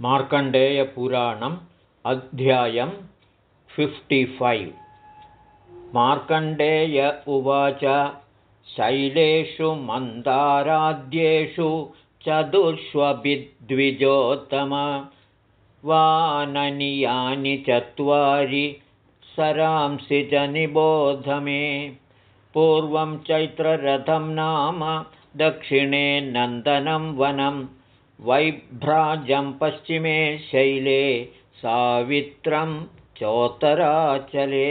मार्कण्डेयपुराणम् अध्यायं फिफ्टिफैव् मार्कण्डेय उवाच शैलेषु मन्दाराद्येषु चतुष्वभिद्विजोत्तम वाननियानि चत्वारि सरांसि च निबोध मे। पूर्वं चैत्ररथं नाम दक्षिणे नन्दनं वनम् वैभ्राजं पश्चिमे शैले सावित्रं चोत्तराचले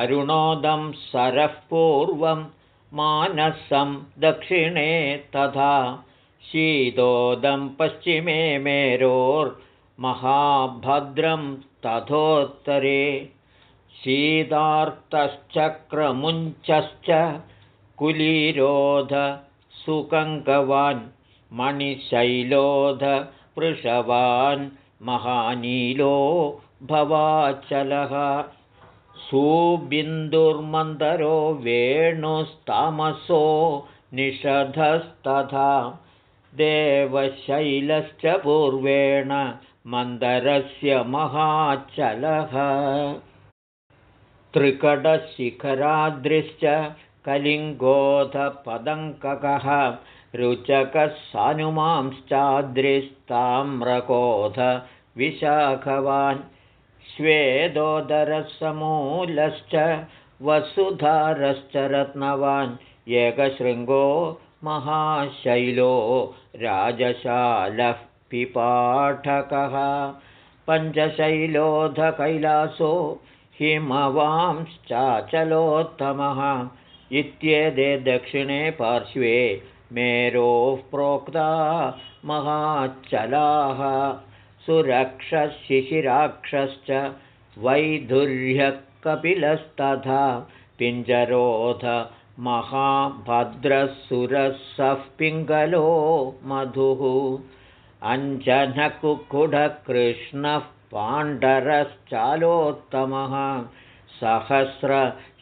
अरुणोदं सरः पूर्वं मानसं दक्षिणे तथा शीतोदं पश्चिमे मेरोर्महाभद्रं तथोत्तरे शीतार्तश्चक्रमुञ्चश्च कुलीरोध सुकङ्कवान् मणिशैलोधपृषवान् महानीलो भवाचलः। सुबिन्दुर्मन्दरो वेणुस्तामसो निषधस्तथा। देवशैलश्च पूर्वेण मन्दरस्य महाचलः। त्रिकटशिखराद्रिश्च कलिङ्गोधपदङ्ककः रुचकः सानुमांश्चाद्रिस्ताम्रकोध विशाखवान् श्वेदोदरसमूलश्च वसुधारश्च रत्नवान् एकशृङ्गो महाशैलो राजशालः पिपाठकः। पञ्चशैलोधकैलासो हिमवांश्चाचलोत्तमः। इत्येते दक्षिणे पार्श्वे मेरोः प्रोक्ता महाचलाः सुरक्षशिशिराक्षश्च वैधुर्यकपिलस्तथा पिञ्जरोध महाभद्रसुरसः पिङ्गलो मधुः। अञ्जनकुकुडकृष्णः पाण्डरश्चालोत्तमः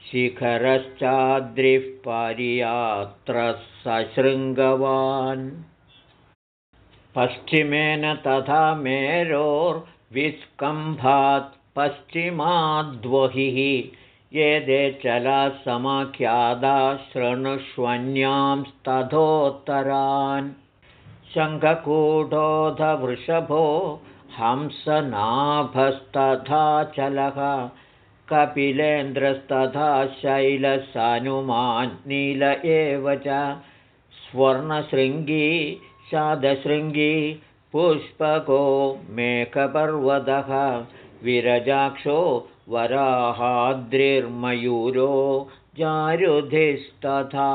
सहस्रशिखरश्चाद्रिः पारियात्रः सशृङ्गवान् पश्चिमेन तथा मेरोर्विस्कम्भात् पश्चिमाद्वहिः ये दे चलासमाख्यादाशृणुष्वन्यांस्तथोत्तरान् शङ्खकूटोधवृषभो हंसनाभस्तथाचलः कपिलेन्द्रस्तथा शैलसानुमान् नील एव च स्वर्णशृङ्गी शादशृङ्गी पुष्पको मेघपर्वतः विरजाक्षो वराहाद्रिर्मयूरो जारुधिस्तथा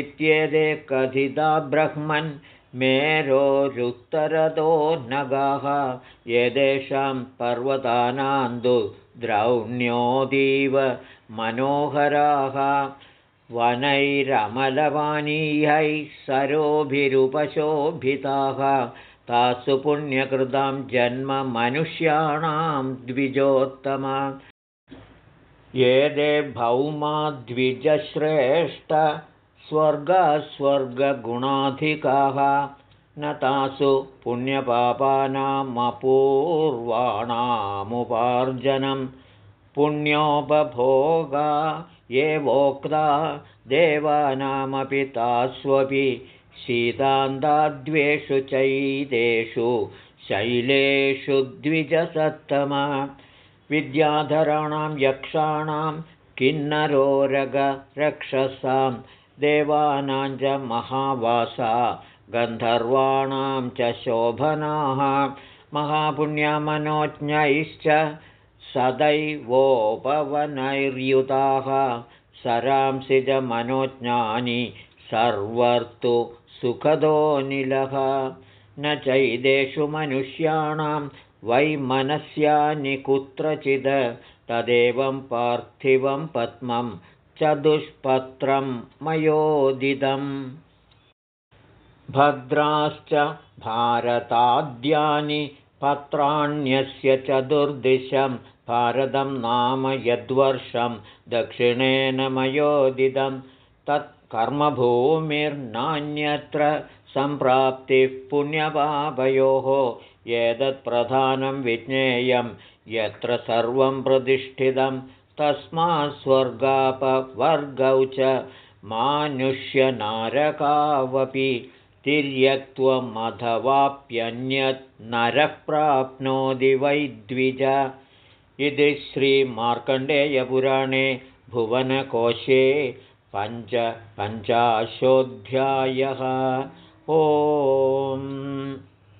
इत्येते कथिता ब्रह्मन् मेरोरुत्तरतो नगाः एतेषां पर्वतानान्दु द्रौण्योदीव मनोहराः। वनैरमलवानीयैः सरोभिरुपशोभिताः तासु पुण्यकृतां जन्म मनुष्याणां द्विजोत्तमा। ये भौमाद्विजश्रेष्ठ स्वर्गस्वर्गगुणाधिकाः न तासु पुण्यपापानामपूर्वाणामुपार्जनं। पुण्योपभोगा एवोक्ता देवानामपि तास्वपि शीतान्ताद्वेषु चैतेषु शैलेषु द्विजसत्तमा। विद्याधराणां यक्षाणां किन्नरोरगरक्षसां देवानां च महावासा गन्धर्वाणां च शोभनाः महापुण्यमनोज्ञैश्च सदैवोपवनैर्युताः सरांसिजमनोज्ञानि सर्वर्तु सुखदोनिलः न चैदेषु मनुष्याणां वैमनस्यानि कुत्रचिद् तदेवं पार्थिवं पद्मं चतुष्पत्रं मयोदितम् भद्राश्च भारताद्यानि पत्राण्यस्य चतुर्दिशं भारतं नाम यद्वर्षं दक्षिणेन मयोदितं। तत्कर्मभूमिर्नान्यत्र सम्प्राप्तिः पुण्यपापयोः एतत्प्रधानं विज्ञेयं यत्र सर्वं प्रतिष्ठितं तस्मात् स्वर्गापवर्गौ च मानुष्यनारकावपि तिर्यक्त्वमथवाप्यन्यत् नरः प्राप्नोति वै द्विज। इति श्रीमार्कण्डेयपुराणे भुवनकोशे पञ्चपञ्चाशोऽध्यायः ओ